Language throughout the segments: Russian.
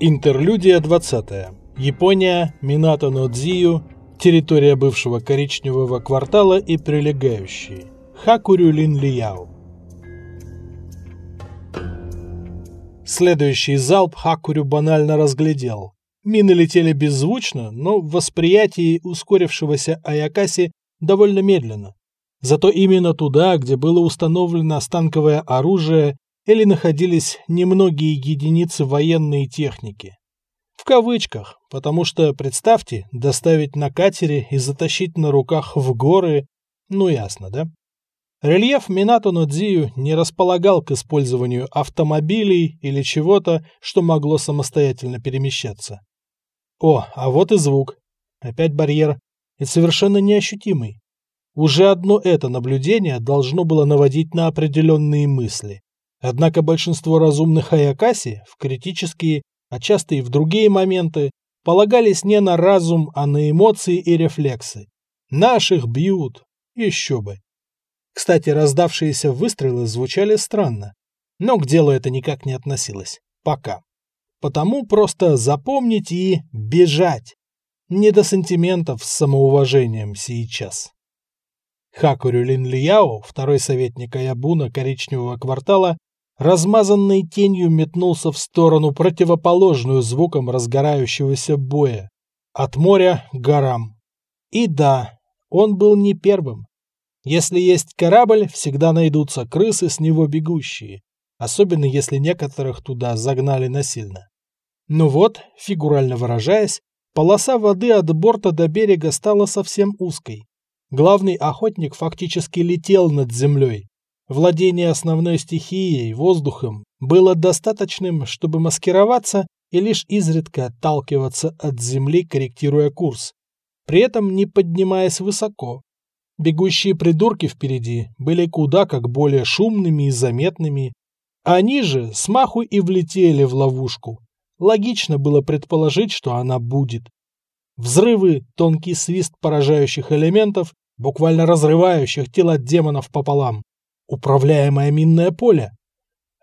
Интерлюдия 20. Япония, Минато Нодзию, территория бывшего коричневого квартала и прилегающие. Хакурю Лин Лияо. Следующий залп Хакурю банально разглядел. Мины летели беззвучно, но в восприятии ускорившегося Аякаси довольно медленно. Зато именно туда, где было установлено станковое оружие или находились немногие единицы военной техники. В кавычках, потому что, представьте, доставить на катере и затащить на руках в горы, ну ясно, да? Рельеф Минато Нодзию не располагал к использованию автомобилей или чего-то, что могло самостоятельно перемещаться. О, а вот и звук. Опять барьер. И совершенно неощутимый. Уже одно это наблюдение должно было наводить на определенные мысли. Однако большинство разумных Аякаси в критические, а часто и в другие моменты, полагались не на разум, а на эмоции и рефлексы. Наших бьют. Еще бы. Кстати, раздавшиеся выстрелы звучали странно. Но к делу это никак не относилось. Пока. Потому просто запомнить и бежать. Не до сантиментов с самоуважением сейчас. Хакурю Лин Лияо, второй советник Аябуна коричневого квартала, размазанной тенью метнулся в сторону, противоположную звукам разгорающегося боя. От моря к горам. И да, он был не первым. Если есть корабль, всегда найдутся крысы с него бегущие, особенно если некоторых туда загнали насильно. Ну вот, фигурально выражаясь, полоса воды от борта до берега стала совсем узкой. Главный охотник фактически летел над землей. Владение основной стихией, воздухом, было достаточным, чтобы маскироваться и лишь изредка отталкиваться от земли, корректируя курс, при этом не поднимаясь высоко. Бегущие придурки впереди были куда как более шумными и заметными. Они же смаху и влетели в ловушку. Логично было предположить, что она будет. Взрывы, тонкий свист поражающих элементов, буквально разрывающих тела демонов пополам. Управляемое минное поле.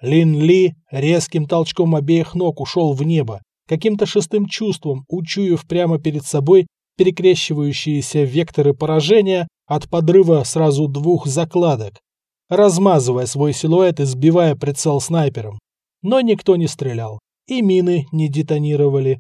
Лин Ли резким толчком обеих ног ушел в небо, каким-то шестым чувством учуяв прямо перед собой перекрещивающиеся векторы поражения от подрыва сразу двух закладок, размазывая свой силуэт и сбивая прицел снайпером. Но никто не стрелял, и мины не детонировали.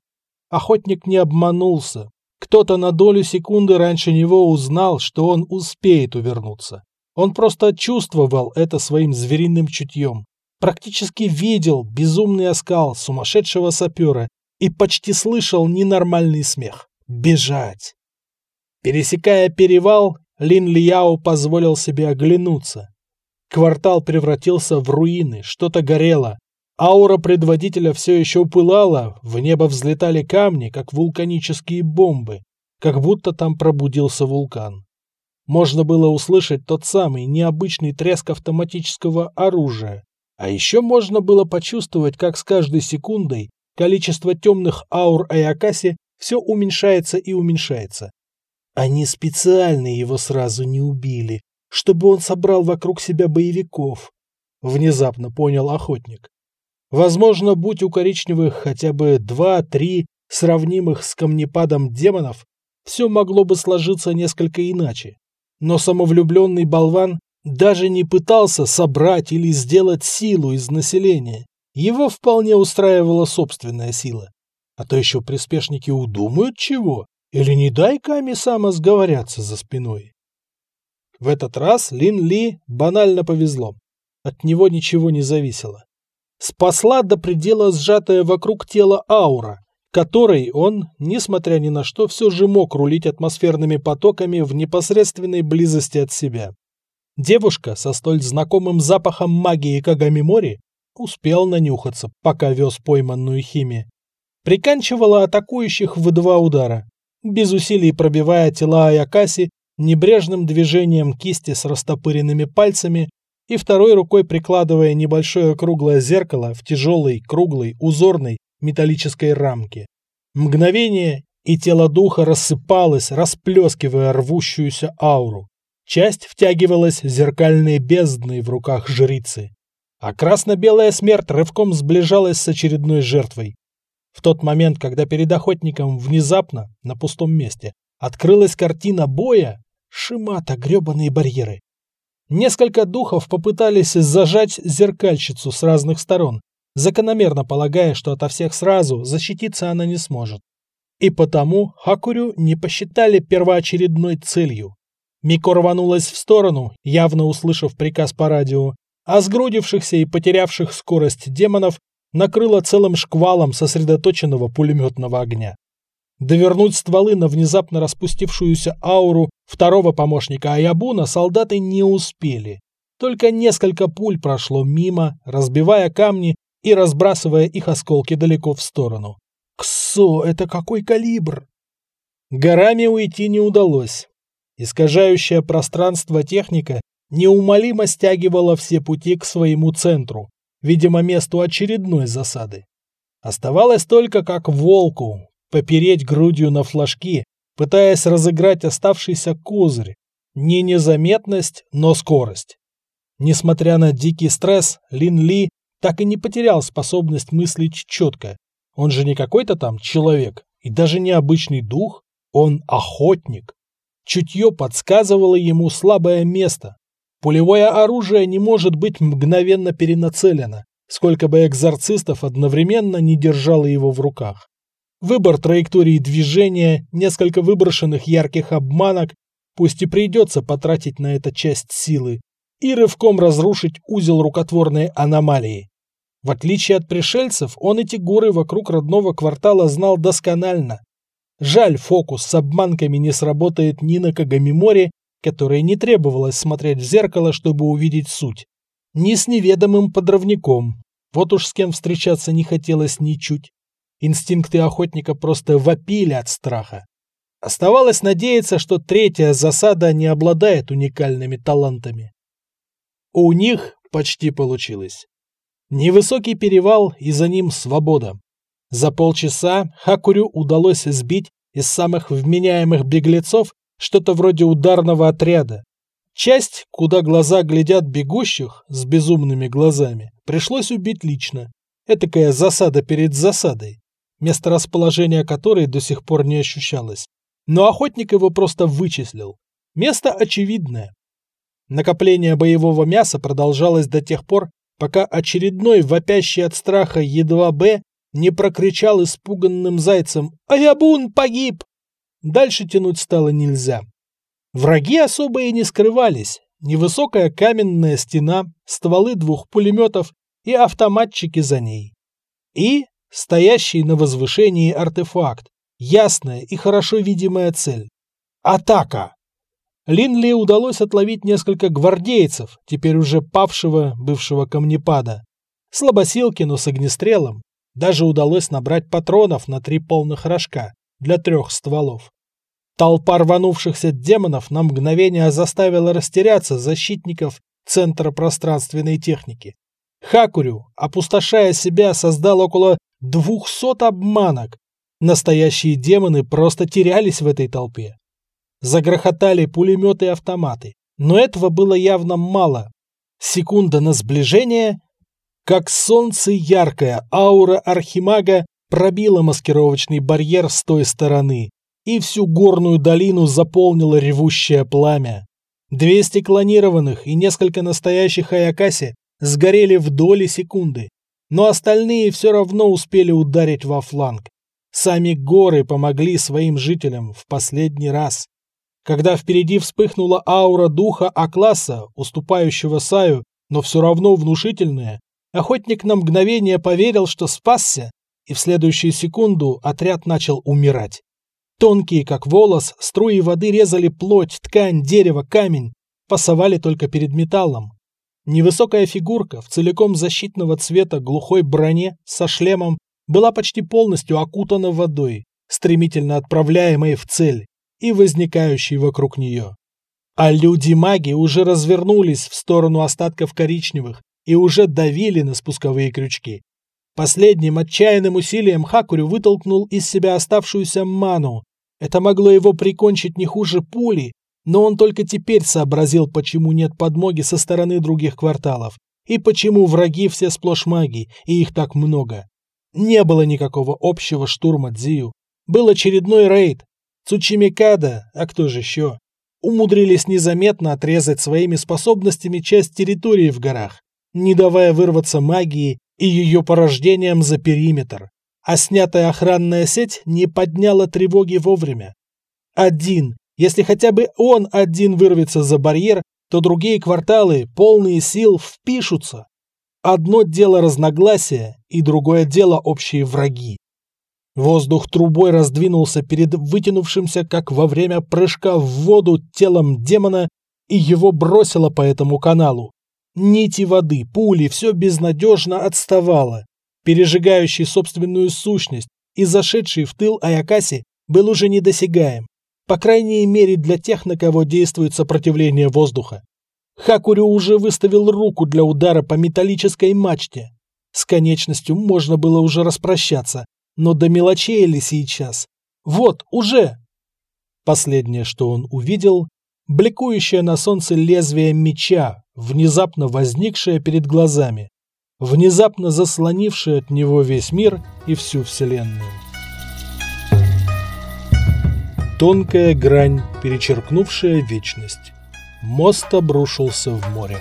Охотник не обманулся. Кто-то на долю секунды раньше него узнал, что он успеет увернуться. Он просто чувствовал это своим звериным чутьем. Практически видел безумный оскал сумасшедшего сапера и почти слышал ненормальный смех. Бежать! Пересекая перевал, Лин Лияо позволил себе оглянуться. Квартал превратился в руины, что-то горело, Аура предводителя все еще пылала, в небо взлетали камни, как вулканические бомбы, как будто там пробудился вулкан. Можно было услышать тот самый необычный треск автоматического оружия, а еще можно было почувствовать, как с каждой секундой количество темных аур Аякаси все уменьшается и уменьшается. Они специально его сразу не убили, чтобы он собрал вокруг себя боевиков, внезапно понял охотник. Возможно, будь у коричневых хотя бы два-три сравнимых с камнепадом демонов, все могло бы сложиться несколько иначе. Но самовлюбленный болван даже не пытался собрать или сделать силу из населения. Его вполне устраивала собственная сила. А то еще приспешники удумают чего, или не дай Ками сама сговорятся за спиной. В этот раз Лин Ли банально повезло. От него ничего не зависело спасла до предела сжатая вокруг тела аура, которой он, несмотря ни на что, все же мог рулить атмосферными потоками в непосредственной близости от себя. Девушка со столь знакомым запахом магии Кагамимори успел нанюхаться, пока вез пойманную химию. Приканчивала атакующих в два удара, без усилий пробивая тела Аякаси небрежным движением кисти с растопыренными пальцами и второй рукой прикладывая небольшое круглое зеркало в тяжелой, круглой, узорной металлической рамке. Мгновение, и тело духа рассыпалось, расплескивая рвущуюся ауру. Часть втягивалась зеркальной бездной в руках жрицы. А красно-белая смерть рывком сближалась с очередной жертвой. В тот момент, когда перед охотником внезапно, на пустом месте, открылась картина боя, шимата гребаные барьеры. Несколько духов попытались зажать зеркальщицу с разных сторон, закономерно полагая, что ото всех сразу защититься она не сможет. И потому Хакурю не посчитали первоочередной целью. Мико рванулась в сторону, явно услышав приказ по радио, а сгрудившихся и потерявших скорость демонов накрыло целым шквалом сосредоточенного пулеметного огня. Довернуть стволы на внезапно распустившуюся ауру второго помощника Аябуна солдаты не успели. Только несколько пуль прошло мимо, разбивая камни и разбрасывая их осколки далеко в сторону. Ксо, это какой калибр? Горами уйти не удалось. Искажающая пространство техника неумолимо стягивала все пути к своему центру, видимо, месту очередной засады. Оставалось только как волку попереть грудью на флажки, пытаясь разыграть оставшийся козырь. Не незаметность, но скорость. Несмотря на дикий стресс, Лин Ли так и не потерял способность мыслить четко. Он же не какой-то там человек и даже не обычный дух, он охотник. Чутье подсказывало ему слабое место, Пулевое оружие не может быть мгновенно перенацелено, сколько бы экзорцистов одновременно не держало его в руках. Выбор траектории движения, несколько выброшенных ярких обманок, пусть и придется потратить на это часть силы, и рывком разрушить узел рукотворной аномалии. В отличие от пришельцев, он эти горы вокруг родного квартала знал досконально. Жаль, фокус с обманками не сработает ни на Кагамиморе, которой не требовалось смотреть в зеркало, чтобы увидеть суть. Ни с неведомым подрывником. Вот уж с кем встречаться не хотелось ничуть. Инстинкты охотника просто вопили от страха. Оставалось надеяться, что третья засада не обладает уникальными талантами. У них почти получилось. Невысокий перевал и за ним свобода. За полчаса Хакурю удалось сбить из самых вменяемых беглецов что-то вроде ударного отряда. Часть, куда глаза глядят бегущих с безумными глазами, пришлось убить лично. Этакая засада перед засадой, место расположения которой до сих пор не ощущалось. Но охотник его просто вычислил. Место очевидное. Накопление боевого мяса продолжалось до тех пор, пока очередной вопящий от страха едва Б не прокричал испуганным зайцем «Аябун погиб!» Дальше тянуть стало нельзя. Враги особо и не скрывались. Невысокая каменная стена, стволы двух пулеметов и автоматчики за ней. И стоящий на возвышении артефакт. Ясная и хорошо видимая цель. Атака! Линли удалось отловить несколько гвардейцев, теперь уже павшего бывшего камнепада. Слабосилки, но с огнестрелом. Даже удалось набрать патронов на три полных рожка для трех стволов. Толпа рванувшихся демонов на мгновение заставила растеряться защитников Центра пространственной техники. Хакурю, опустошая себя, создал около двухсот обманок. Настоящие демоны просто терялись в этой толпе. Загрохотали пулеметы и автоматы. Но этого было явно мало. Секунда на сближение, как солнце яркое, аура архимага пробила маскировочный барьер с той стороны, и всю горную долину заполнило ревущее пламя. Двести клонированных и несколько настоящих Аякаси сгорели в доли секунды, но остальные все равно успели ударить во фланг. Сами горы помогли своим жителям в последний раз. Когда впереди вспыхнула аура духа А-класса, уступающего Саю, но все равно внушительная, охотник на мгновение поверил, что спасся, и в следующую секунду отряд начал умирать. Тонкие, как волос, струи воды резали плоть, ткань, дерево, камень, пасовали только перед металлом. Невысокая фигурка в целиком защитного цвета глухой броне со шлемом была почти полностью окутана водой, стремительно отправляемой в цель и возникающей вокруг нее. А люди-маги уже развернулись в сторону остатков коричневых и уже давили на спусковые крючки. Последним отчаянным усилием Хакурю вытолкнул из себя оставшуюся ману. Это могло его прикончить не хуже пули, но он только теперь сообразил, почему нет подмоги со стороны других кварталов, и почему враги все сплошь маги, и их так много. Не было никакого общего штурма Дзию. Был очередной рейд. Цучимикада, а кто же еще? Умудрились незаметно отрезать своими способностями часть территории в горах, не давая вырваться магии и ее порождениям за периметр. А снятая охранная сеть не подняла тревоги вовремя. Один, если хотя бы он один вырвется за барьер, то другие кварталы, полные сил, впишутся. Одно дело разногласия, и другое дело общие враги. Воздух трубой раздвинулся перед вытянувшимся, как во время прыжка в воду, телом демона, и его бросило по этому каналу. Нити воды, пули, все безнадежно отставало. Пережигающий собственную сущность и зашедший в тыл Аякаси был уже недосягаем. По крайней мере для тех, на кого действует сопротивление воздуха. Хакурю уже выставил руку для удара по металлической мачте. С конечностью можно было уже распрощаться, но до мелочей ли сейчас? Вот, уже! Последнее, что он увидел, бликующее на солнце лезвие меча, внезапно возникшее перед глазами, внезапно заслонившее от него весь мир и всю вселенную. Тонкая грань, перечеркнувшая вечность. Мост обрушился в море.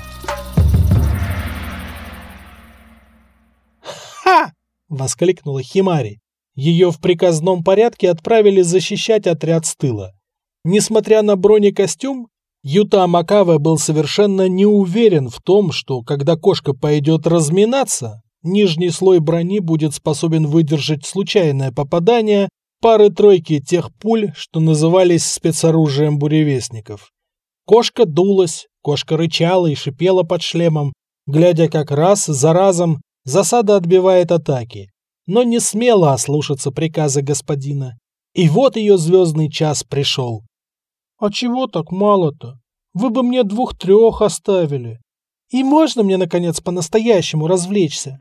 «Ха!» — воскликнула Химари. Ее в приказном порядке отправили защищать отряд с тыла. Несмотря на бронекостюм, Юта Макаве был совершенно не уверен в том, что когда кошка пойдет разминаться, нижний слой брони будет способен выдержать случайное попадание пары-тройки тех пуль, что назывались спецоружием буревестников. Кошка дулась, кошка рычала и шипела под шлемом, глядя как раз за разом засада отбивает атаки, но не смела ослушаться приказа господина. И вот ее звездный час пришел. «А чего так мало-то? Вы бы мне двух-трех оставили. И можно мне, наконец, по-настоящему развлечься?»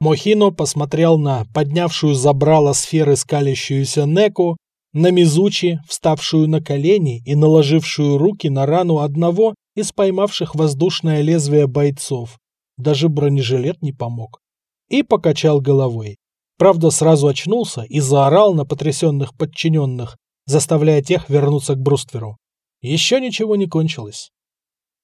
Мохино посмотрел на поднявшую забрало сферы скалящуюся Неку, на Мизучи, вставшую на колени и наложившую руки на рану одного из поймавших воздушное лезвие бойцов. Даже бронежилет не помог. И покачал головой. Правда, сразу очнулся и заорал на потрясенных подчиненных, заставляя тех вернуться к брустверу. Еще ничего не кончилось.